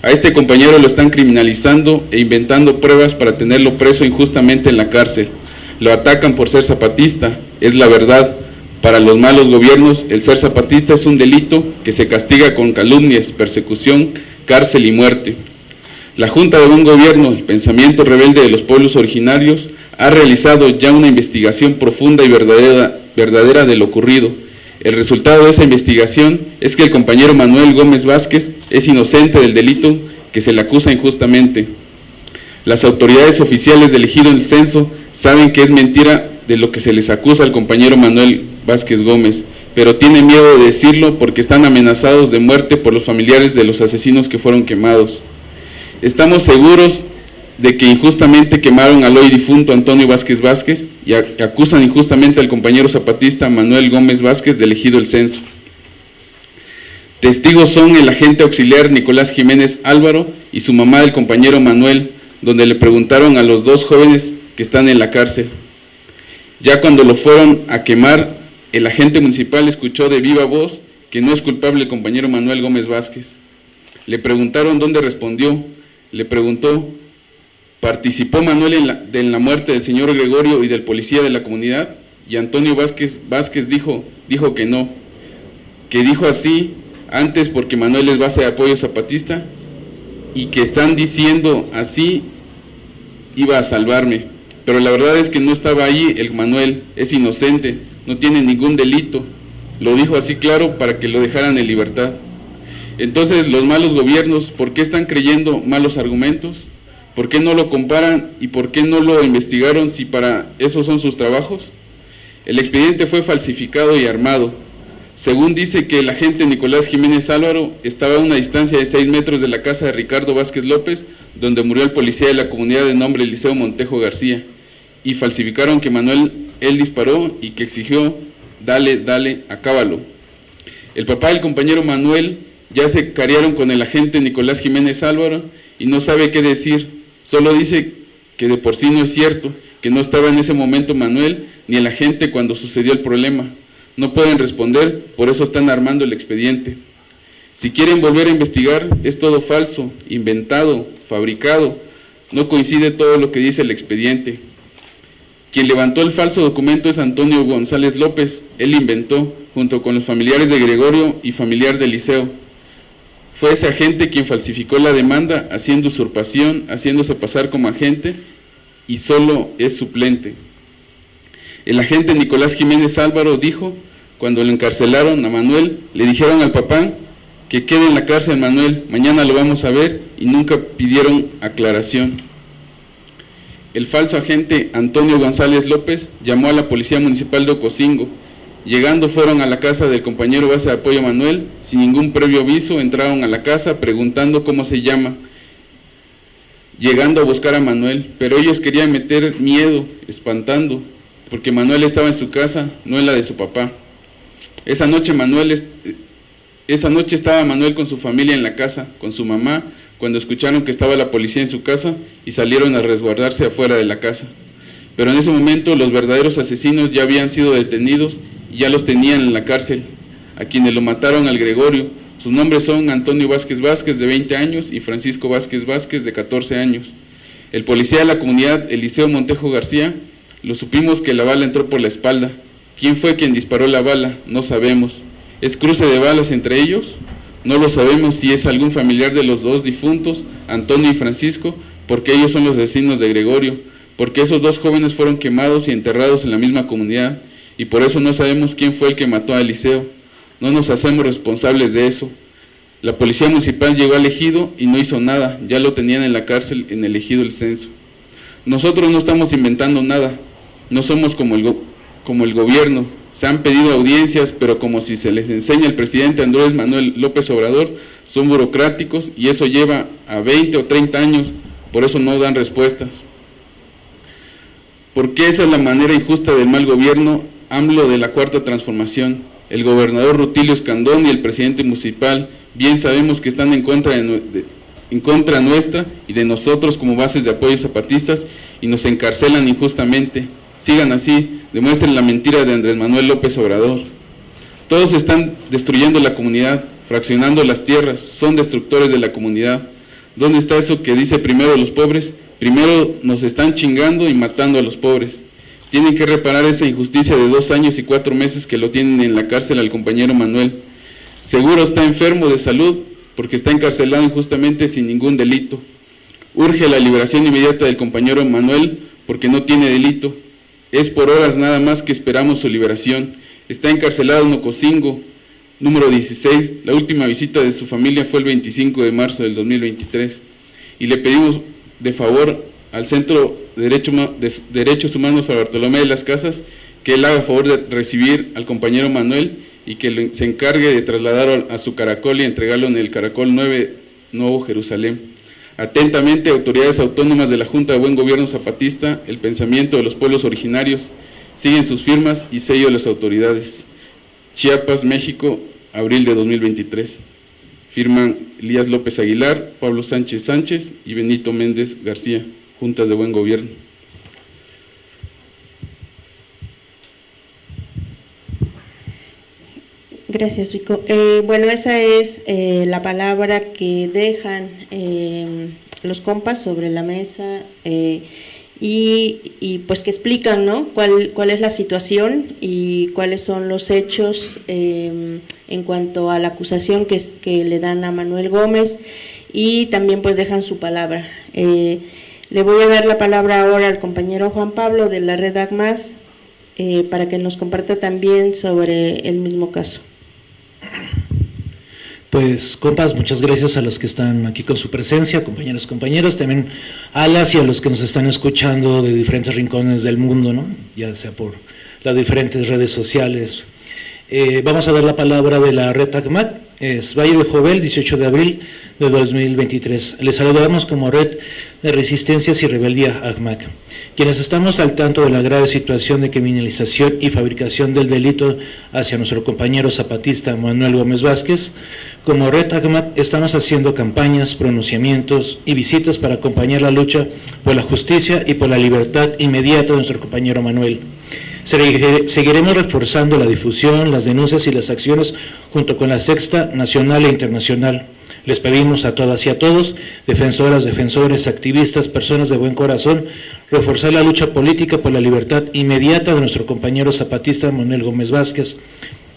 A este compañero lo están criminalizando e inventando pruebas para tenerlo preso injustamente en la cárcel. Lo atacan por ser zapatista, es la verdad. Para los malos gobiernos, el ser zapatista es un delito que se castiga con calumnias, persecución, cárcel y muerte. La Junta de Buen Gobierno, el pensamiento rebelde de los pueblos originarios, ha realizado ya una investigación profunda y verdadera, verdadera de lo ocurrido. El resultado de esa investigación es que el compañero Manuel Gómez Vázquez es inocente del delito que se le acusa injustamente. Las autoridades oficiales del ejido el censo saben que es mentira de lo que se les acusa al compañero Manuel Vázquez Gómez, pero tienen miedo de decirlo porque están amenazados de muerte por los familiares de los asesinos que fueron quemados. Estamos seguros de que injustamente quemaron al hoy difunto Antonio Vázquez Vázquez y acusan injustamente al compañero zapatista Manuel Gómez Vázquez de elegido el censo. Testigos son el agente auxiliar Nicolás Jiménez Álvaro y su mamá del compañero Manuel, donde le preguntaron a los dos jóvenes que están en la cárcel. Ya cuando lo fueron a quemar, el agente municipal escuchó de viva voz que no es culpable el compañero Manuel Gómez Vázquez. Le preguntaron dónde respondió. Le preguntó Participó Manuel en la, la, muerte del señor Gregorio y del policía de la comunidad y Antonio Vázquez, Vázquez dijo, dijo que no, que dijo así antes porque Manuel es base de apoyo zapatista y que están diciendo así iba a salvarme. Pero la verdad es que no estaba ahí el Manuel, es inocente, no tiene ningún delito. Lo dijo así claro para que lo dejaran en libertad. Entonces los malos gobiernos, ¿por qué están creyendo malos argumentos? ¿Por qué no lo comparan y por qué no lo investigaron si para eso son sus trabajos? El expediente fue falsificado y armado. Según dice que el agente Nicolás Jiménez Álvaro estaba a una distancia de 6 metros de la casa de Ricardo Vázquez López, donde murió el policía de la comunidad de nombre Eliseo Montejo García, y falsificaron que Manuel él disparó y que exigió, dale, dale, acábalo. El papá del compañero Manuel ya se cariaron con el agente Nicolás Jiménez Álvaro y no sabe qué decir Solo dice que de por sí no es cierto, que no estaba en ese momento Manuel ni el agente cuando sucedió el problema. No pueden responder, por eso están armando el expediente. Si quieren volver a investigar, es todo falso, inventado, fabricado. No coincide todo lo que dice el expediente. Quien levantó el falso documento es Antonio González López. Él inventó, junto con los familiares de Gregorio y familiar de Liceo. Fue ese agente quien falsificó la demanda haciendo usurpación, haciéndose pasar como agente y solo es suplente. El agente Nicolás Jiménez Álvaro dijo, cuando le encarcelaron a Manuel, le dijeron al papá que quede en la cárcel Manuel, mañana lo vamos a ver y nunca pidieron aclaración. El falso agente Antonio González López llamó a la Policía Municipal de Ocosingo Llegando fueron a la casa del compañero base de apoyo Manuel, sin ningún previo aviso, entraron a la casa preguntando cómo se llama, llegando a buscar a Manuel, pero ellos querían meter miedo, espantando, porque Manuel estaba en su casa, no en la de su papá. Esa noche Manuel esa noche estaba Manuel con su familia en la casa, con su mamá, cuando escucharon que estaba la policía en su casa y salieron a resguardarse afuera de la casa. Pero en ese momento los verdaderos asesinos ya habían sido detenidos ya los tenían en la cárcel, a quienes lo mataron al Gregorio. Sus nombres son Antonio Vázquez Vázquez, de 20 años, y Francisco Vázquez Vázquez, de 14 años. El policía de la comunidad, Eliseo Montejo García, lo supimos que la bala entró por la espalda. ¿Quién fue quien disparó la bala? No sabemos. ¿Es cruce de balas entre ellos? No lo sabemos si es algún familiar de los dos difuntos, Antonio y Francisco, porque ellos son los vecinos de Gregorio, porque esos dos jóvenes fueron quemados y enterrados en la misma comunidad y por eso no sabemos quién fue el que mató a Eliseo. No nos hacemos responsables de eso. La policía municipal llegó al ejido y no hizo nada, ya lo tenían en la cárcel en el ejido el censo. Nosotros no estamos inventando nada, no somos como el, como el gobierno. Se han pedido audiencias, pero como si se les enseña el presidente Andrés Manuel López Obrador, son burocráticos y eso lleva a 20 o 30 años, por eso no dan respuestas. Porque esa es la manera injusta del mal gobierno, AMLO de la Cuarta Transformación. El gobernador Rutilio Escandón y el presidente municipal bien sabemos que están en contra, en contra nuestra y de nosotros como bases de apoyo zapatistas y nos encarcelan injustamente. Sigan así, demuestren la mentira de Andrés Manuel López Obrador. Todos están destruyendo la comunidad, fraccionando las tierras, son destructores de la comunidad. ¿Dónde está eso que dice primero los pobres? Primero nos están chingando y matando a los pobres. Tienen que reparar esa injusticia de dos años y cuatro meses que lo tienen en la cárcel al compañero Manuel. Seguro está enfermo de salud porque está encarcelado injustamente sin ningún delito. Urge la liberación inmediata del compañero Manuel porque no tiene delito. Es por horas nada más que esperamos su liberación. Está encarcelado en Ocosingo, número 16. La última visita de su familia fue el 25 de marzo del 2023. Y le pedimos de favor al Centro de, Derechos Humanos para Bartolomé de las Casas que él haga favor de recibir al compañero Manuel y que se encargue de trasladarlo a su caracol y entregarlo en el caracol 9 Nuevo Jerusalén. Atentamente, autoridades autónomas de la Junta de Buen Gobierno Zapatista, el pensamiento de los pueblos originarios, siguen sus firmas y sello de las autoridades. Chiapas, México, abril de 2023. Firman Elías López Aguilar, Pablo Sánchez Sánchez y Benito Méndez García, Juntas de Buen Gobierno. Gracias, Vico. Eh, bueno, esa es eh, la palabra que dejan eh, los compas sobre la mesa y, pues que explican ¿no? cuál, cuál es la situación y cuáles son los hechos em, en cuanto a la acusación que, le dan a Manuel Gómez y también pues dejan su palabra. Eh, le voy a dar la palabra ahora al compañero Juan Pablo de la red ACMAG eh, para que nos comparta también sobre el mismo caso. Pues, compas, muchas gracias a los que están aquí con su presencia, compañeros, compañeros, también a y a los que nos están escuchando de diferentes rincones del mundo, ¿no? ya sea por las diferentes redes sociales. Eh, vamos a dar la palabra de la red ACMAT, es Valle de Jovel, 18 de abril de 2023. Les saludamos como red de resistencias y rebeldía ACMAC, quienes estamos al tanto de la grave situación de criminalización y fabricación del delito hacia nuestro compañero zapatista Manuel Gómez Vázquez. Como Red ACMAC estamos haciendo campañas, pronunciamientos y visitas para acompañar la lucha por la justicia y por la libertad inmediata de nuestro compañero Manuel. Seguiremos reforzando la difusión, las denuncias y las acciones junto con la sexta nacional e internacional les pedimos a todas y a todos, defensoras, defensores, activistas, personas de buen corazón, reforzar la lucha política por la libertad inmediata de nuestro compañero zapatista Manuel Gómez Vázquez.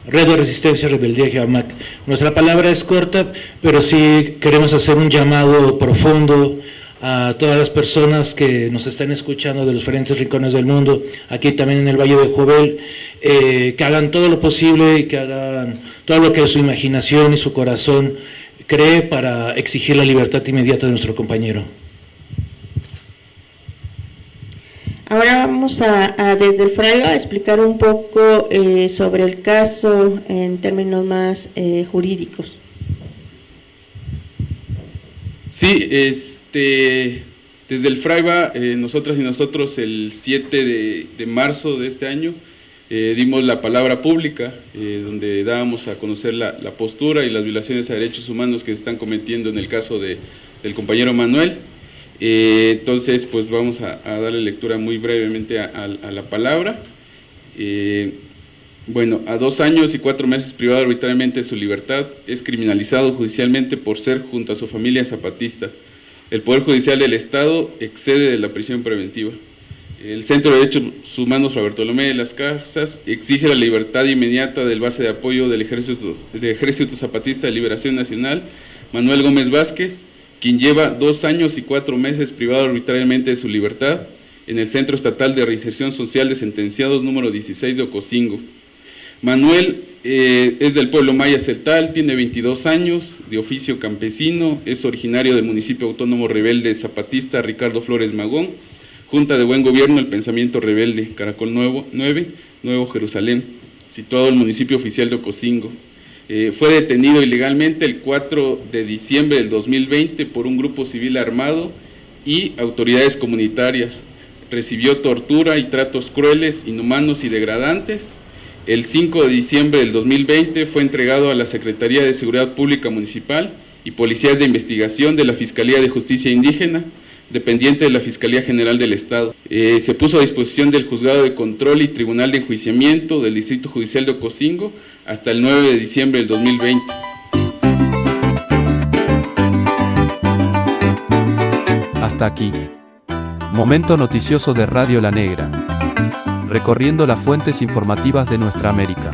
Red de Resistencia Rebeldía Jamac. Nuestra palabra es corta, pero sí queremos hacer un llamado profundo a todas las personas que nos están escuchando de los diferentes rincones del mundo, aquí también en el Valle de Jovel, eh, que hagan todo lo posible que hagan todo lo que su imaginación y su corazón cree para exigir la libertad inmediata de nuestro compañero. Ahora vamos a, desde el FRAIO a explicar un poco eh, sobre el caso en términos más eh, jurídicos. Sí, este, desde el FRAIBA, eh, nosotras y nosotros el 7 de marzo de este año eh, dimos la palabra pública, eh, donde dábamos a conocer la, postura y las violaciones a derechos humanos que se están cometiendo en el caso de, del compañero Manuel. Entonces, pues vamos a, darle lectura muy brevemente a, la palabra. Bueno, a dos años y cuatro meses privado arbitrariamente de su libertad, es criminalizado judicialmente por ser junto a su familia zapatista. El Poder Judicial del Estado excede de la prisión preventiva. El Centro de Derechos Humanos Roberto Bartolomé de las Casas exige la libertad inmediata del base de apoyo del Ejército, Ejército Zapatista de Liberación Nacional, Manuel Gómez Vázquez, quien lleva dos años y cuatro meses privado arbitrariamente de su libertad en el Centro Estatal de Reinserción Social de Sentenciados número 16 de Ocosingo. Manuel eh, es del pueblo maya celtal, tiene 22 años, de oficio campesino, es originario del municipio autónomo rebelde zapatista Ricardo Flores Magón, Junta de Buen Gobierno, el Pensamiento Rebelde, Caracol Nuevo, 9, Nuevo Jerusalén, situado en el municipio oficial de Ocosingo. Eh, fue detenido ilegalmente el 4 de diciembre del 2020 por un grupo civil armado y autoridades comunitarias. recibió tortura y tratos crueles, inhumanos y degradantes. El 5 de diciembre del 2020 fue entregado a la Secretaría de Seguridad Pública Municipal y Policías de Investigación de la Fiscalía de Justicia Indígena, dependiente de la Fiscalía General del Estado. Eh, se puso a disposición del Juzgado de Control y Tribunal de Enjuiciamiento del Distrito Judicial de Ocosingo hasta el 9 de diciembre del 2020. Hasta aquí. Momento noticioso de Radio La Negra. Recorriendo las fuentes informativas de nuestra América.